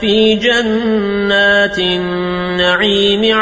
في جنات النعيم